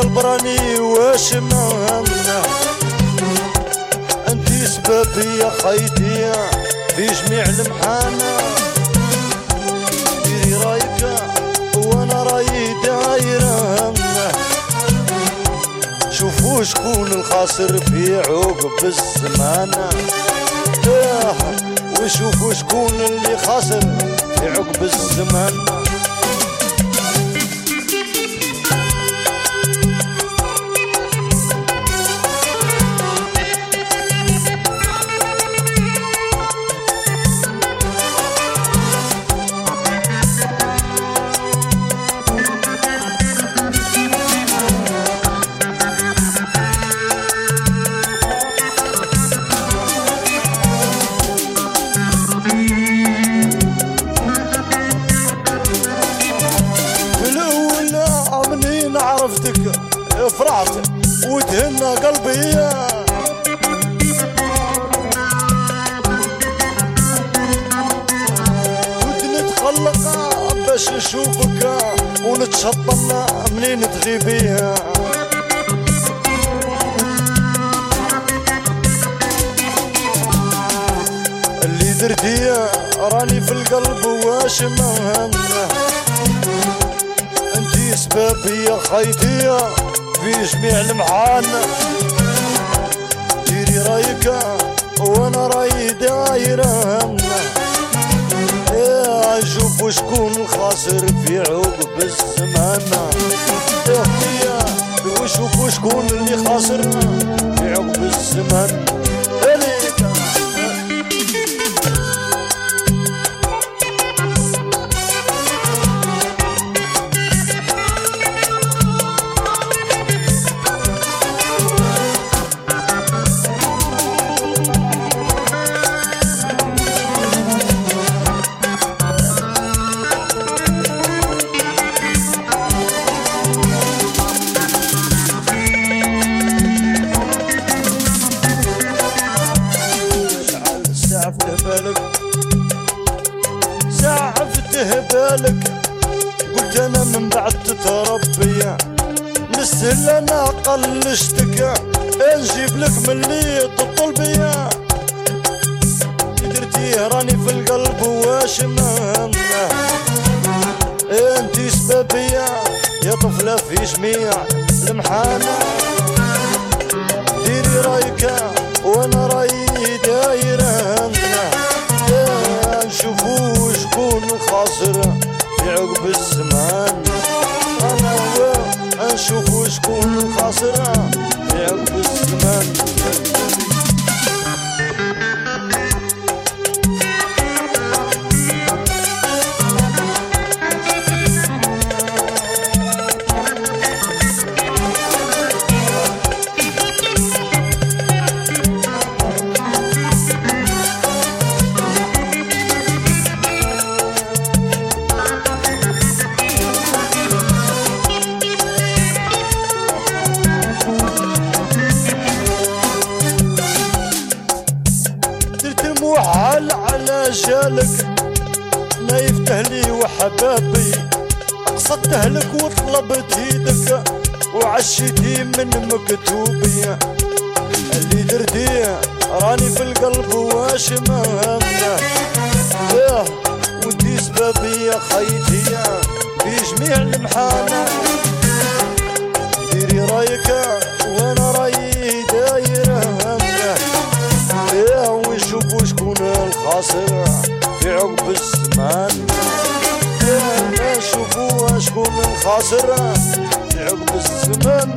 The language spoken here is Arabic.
القلب راني واش مهمنا انتي سببي يا خيتي في جميع المحانة. ديري رايك وأنا رايي دايرة شوفوا شكون الخاسر في عقب الزمانة. وشوفوا شكون اللي خاسر في عقب الزمان فرحت وتهنى قلبي. كنت نتخلق باش نشوفك ونتشطن منين تغيبي. اللي درتي راني في القلب واش مهمه انتي سبابي يا خيتي في جميع المعان. ديري رايك وأنا راي دايرة يا نشوف شكون الخاسر في عقب الزمان يا وشوفوا شكون اللي خاسر. بالك قلت أنا من بعد تتربي. نسهل أنا قلشتك نجيب لك من اللي تطلبي. درتيه راني في القلب واش مهمة انتي سببية يا طفلة في جميع المحانة. ديري رأيك وأنا رأيي دايرة. عقب الزمان أنا هو نشوفو شكون الخاسر على جالك نايف أهلي وحبابي. قصدت لك وطلبت إيدك وعشيتي من مكتوبي. اللي درتي راني في القلب واش مهمة ياه وانتي سببي يا خيتي في جميع المحانة ديري رايك وأنا نشوفوا شكون الخاسر في عقب الزمان؟ نشوفوا شكون الخاسر في عقب الزمان.